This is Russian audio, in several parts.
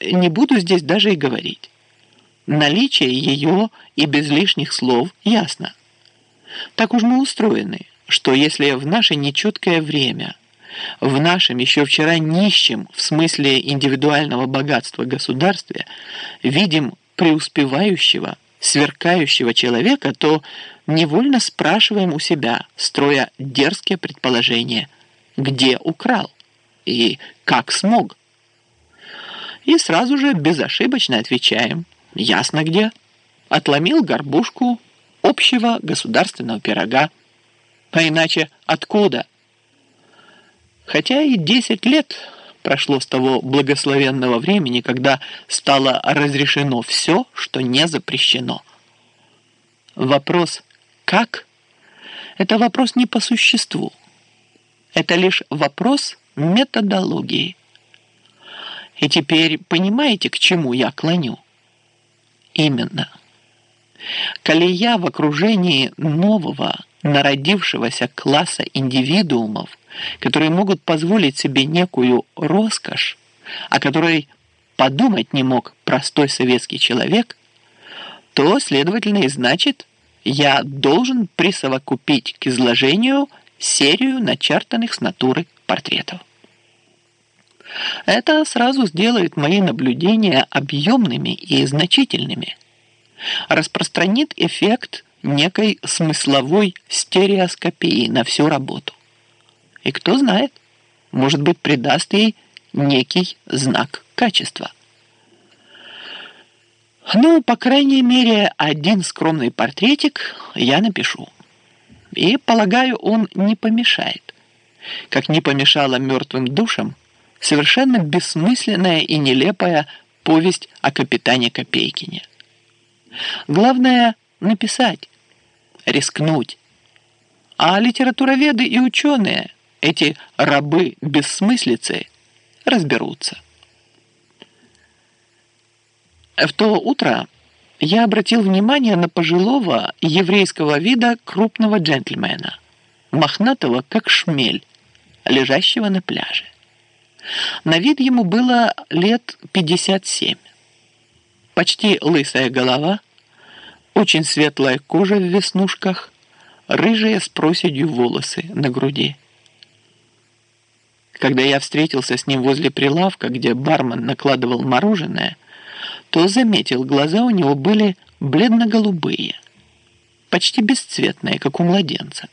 не буду здесь даже и говорить. Наличие ее и без лишних слов ясно. Так уж мы устроены, что если в наше нечеткое время, в нашем еще вчера нищем в смысле индивидуального богатства государстве, видим преуспевающего, сверкающего человека, то невольно спрашиваем у себя, строя дерзкие предположения, где украл и как смог. И сразу же безошибочно отвечаем, ясно где. Отломил горбушку общего государственного пирога. А иначе откуда? Хотя и 10 лет прошло с того благословенного времени, когда стало разрешено все, что не запрещено. Вопрос «как?» – это вопрос не по существу. Это лишь вопрос методологии. И теперь понимаете, к чему я клоню? Именно. Коли я в окружении нового, народившегося класса индивидуумов, которые могут позволить себе некую роскошь, о которой подумать не мог простой советский человек, то, следовательно, и значит, я должен присовокупить к изложению серию начертанных с натуры портретов. Это сразу сделает мои наблюдения объемными и значительными. Распространит эффект некой смысловой стереоскопии на всю работу. И кто знает, может быть, придаст ей некий знак качества. Ну, по крайней мере, один скромный портретик я напишу. И, полагаю, он не помешает. Как не помешала мертвым душам совершенно бессмысленная и нелепая повесть о капитане Копейкине. Главное – написать, рискнуть. А литературоведы и ученые, эти рабы бессмыслицы, разберутся. В то утро я обратил внимание на пожилого еврейского вида крупного джентльмена, мохнатого как шмель, лежащего на пляже. На вид ему было лет 57. Почти лысая голова, очень светлая кожа в веснушках, рыжие с проседью волосы на груди. Когда я встретился с ним возле прилавка, где бармен накладывал мороженое, то заметил, глаза у него были бледно-голубые, почти бесцветные, как у младенца.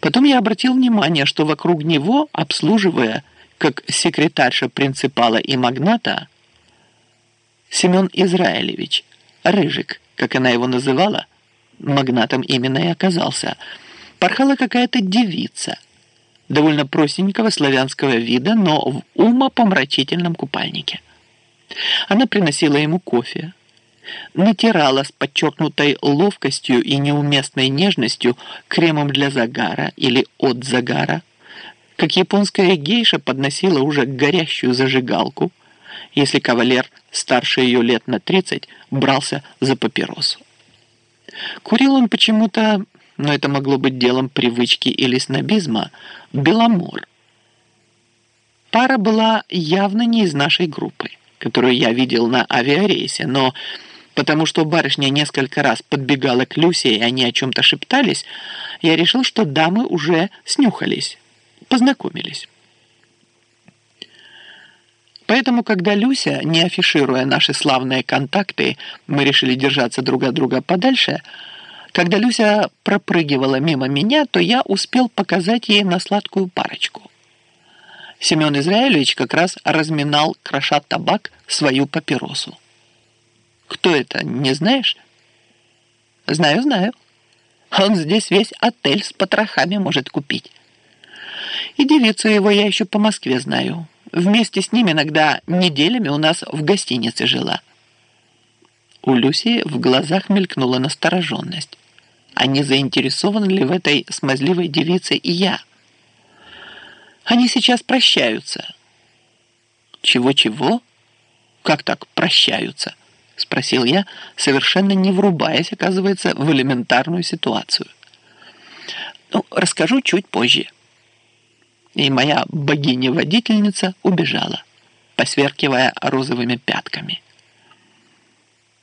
Потом я обратил внимание, что вокруг него, обслуживая как секретарша принципала и магната, Семен Израилевич, Рыжик, как она его называла, магнатом именно и оказался, порхала какая-то девица, довольно простенького славянского вида, но в умопомрачительном купальнике. Она приносила ему кофе, натирала с подчеркнутой ловкостью и неуместной нежностью кремом для загара или от загара, как японская гейша подносила уже горящую зажигалку, если кавалер старше ее лет на 30 брался за папиросу. Курил он почему-то, но это могло быть делом привычки или снобизма, беломор. Пара была явно не из нашей группы, которую я видел на авиарейсе, но потому что барышня несколько раз подбегала к Люсе, и они о чем-то шептались, я решил, что дамы уже снюхались познакомились. Поэтому, когда Люся, не афишируя наши славные контакты, мы решили держаться друг от друга подальше, когда Люся пропрыгивала мимо меня, то я успел показать ей на сладкую парочку. Семен Израилевич как раз разминал, кроша табак, свою папиросу. «Кто это, не знаешь?» «Знаю, знаю. Он здесь весь отель с потрохами может купить». И девицу его я еще по Москве знаю. Вместе с ним иногда неделями у нас в гостинице жила. У Люси в глазах мелькнула настороженность. А не заинтересован ли в этой смазливой девице и я? Они сейчас прощаются. Чего-чего? Как так прощаются? Спросил я, совершенно не врубаясь, оказывается, в элементарную ситуацию. Ну, расскажу чуть позже и моя богиня-водительница убежала. посверкивая розовыми пятками.